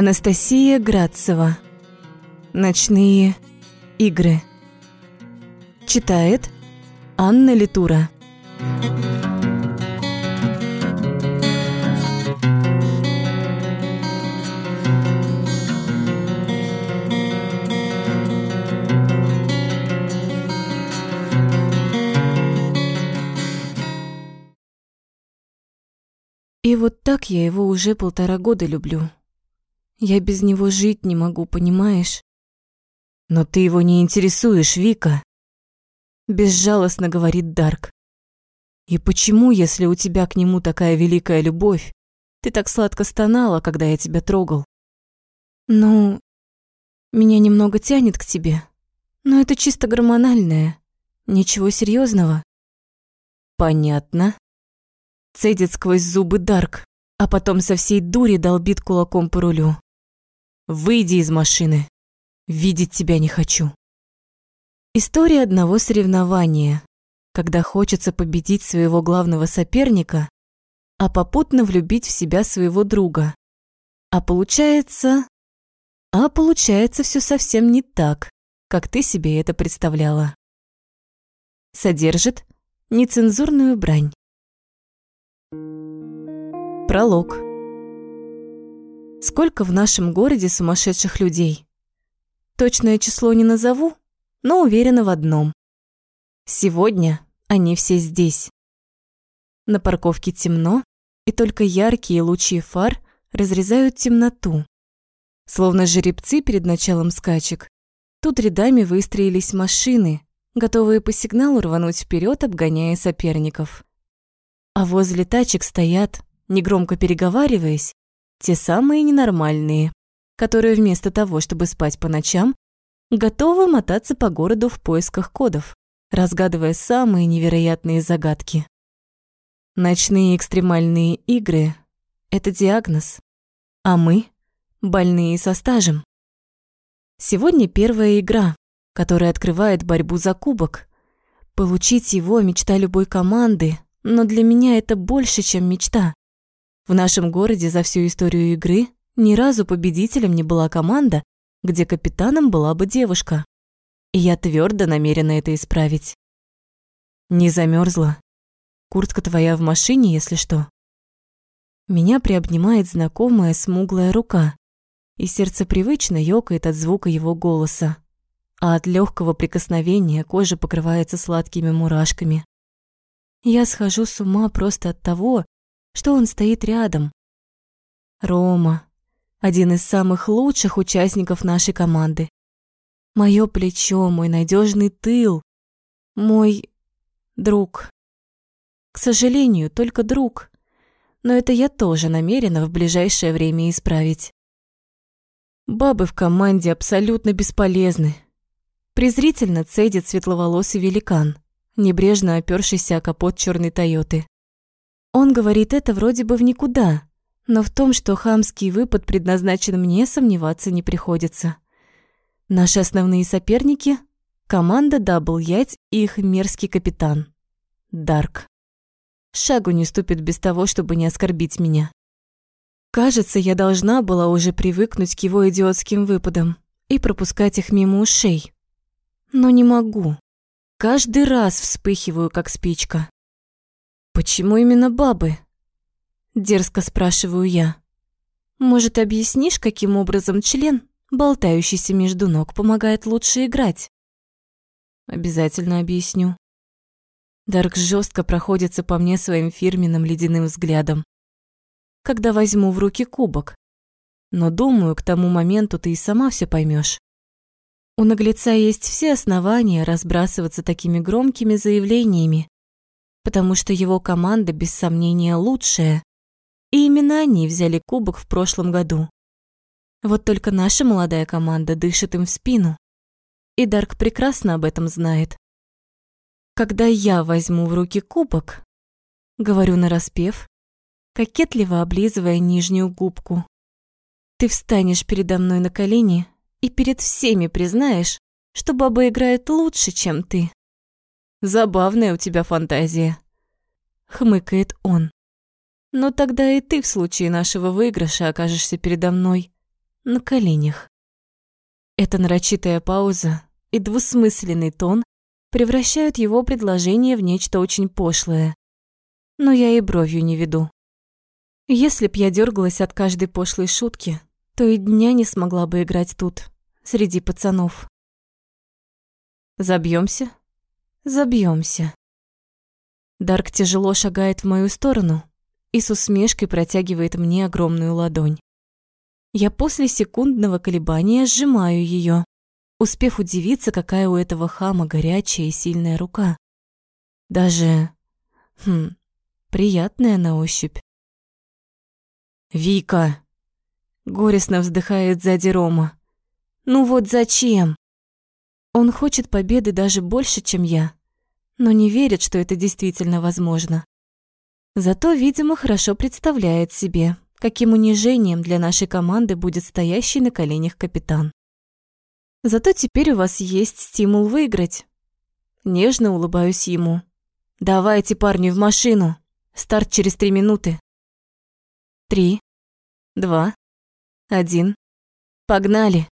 Анастасия Градцева. Ночные игры. Читает Анна Литура. И вот так я его уже полтора года люблю. Я без него жить не могу, понимаешь? Но ты его не интересуешь, Вика. Безжалостно говорит Дарк. И почему, если у тебя к нему такая великая любовь, ты так сладко стонала, когда я тебя трогал? Ну, меня немного тянет к тебе, но это чисто гормональное, ничего серьезного. Понятно. Цедит сквозь зубы Дарк, а потом со всей дури долбит кулаком по рулю. Выйди из машины. Видеть тебя не хочу. История одного соревнования, когда хочется победить своего главного соперника, а попутно влюбить в себя своего друга. А получается... А получается все совсем не так, как ты себе это представляла. Содержит нецензурную брань. Пролог. Сколько в нашем городе сумасшедших людей? Точное число не назову, но уверена в одном. Сегодня они все здесь. На парковке темно, и только яркие лучи фар разрезают темноту. Словно жеребцы перед началом скачек, тут рядами выстроились машины, готовые по сигналу рвануть вперед, обгоняя соперников. А возле тачек стоят, негромко переговариваясь, те самые ненормальные, которые вместо того, чтобы спать по ночам, готовы мотаться по городу в поисках кодов, разгадывая самые невероятные загадки. Ночные экстремальные игры – это диагноз, а мы – больные со стажем. Сегодня первая игра, которая открывает борьбу за кубок. Получить его – мечта любой команды, но для меня это больше, чем мечта. В нашем городе за всю историю игры ни разу победителем не была команда, где капитаном была бы девушка. И я твердо намерена это исправить. Не замерзла. Куртка твоя в машине, если что. Меня приобнимает знакомая смуглая рука, и сердце привычно ёкает от звука его голоса, а от легкого прикосновения кожа покрывается сладкими мурашками. Я схожу с ума просто от того, что он стоит рядом. Рома, один из самых лучших участников нашей команды. Моё плечо, мой надежный тыл, мой друг. К сожалению, только друг. Но это я тоже намерена в ближайшее время исправить. Бабы в команде абсолютно бесполезны. Презрительно цедит светловолосый великан, небрежно опёршийся о капот черной Тойоты. Он говорит это вроде бы в никуда, но в том, что хамский выпад предназначен мне, сомневаться не приходится. Наши основные соперники – команда Дабл Ять и их мерзкий капитан – Дарк. Шагу не ступит без того, чтобы не оскорбить меня. Кажется, я должна была уже привыкнуть к его идиотским выпадам и пропускать их мимо ушей. Но не могу. Каждый раз вспыхиваю, как спичка. «Почему именно бабы?» Дерзко спрашиваю я. «Может, объяснишь, каким образом член, болтающийся между ног, помогает лучше играть?» «Обязательно объясню». Дарк жестко проходится по мне своим фирменным ледяным взглядом. Когда возьму в руки кубок. Но думаю, к тому моменту ты и сама все поймешь. У наглеца есть все основания разбрасываться такими громкими заявлениями, потому что его команда без сомнения лучшая. И именно они взяли кубок в прошлом году. Вот только наша молодая команда дышит им в спину. И Дарк прекрасно об этом знает. Когда я возьму в руки кубок, говорю нараспев, кокетливо облизывая нижнюю губку, ты встанешь передо мной на колени и перед всеми признаешь, что баба играет лучше, чем ты. Забавная у тебя фантазия. Хмыкает он. Но тогда и ты в случае нашего выигрыша окажешься передо мной на коленях. Эта нарочитая пауза и двусмысленный тон превращают его предложение в нечто очень пошлое. Но я и бровью не веду. Если б я дергалась от каждой пошлой шутки, то и дня не смогла бы играть тут, среди пацанов. Забьемся? Забьемся. Дарк тяжело шагает в мою сторону и с усмешкой протягивает мне огромную ладонь. Я после секундного колебания сжимаю ее, успев удивиться, какая у этого хама горячая и сильная рука. Даже, хм, приятная на ощупь. «Вика!» — горестно вздыхает сзади Рома. «Ну вот зачем?» Он хочет победы даже больше, чем я, но не верит, что это действительно возможно. Зато, видимо, хорошо представляет себе, каким унижением для нашей команды будет стоящий на коленях капитан. Зато теперь у вас есть стимул выиграть. Нежно улыбаюсь ему. Давайте, парни, в машину. Старт через три минуты. Три, два, один. Погнали!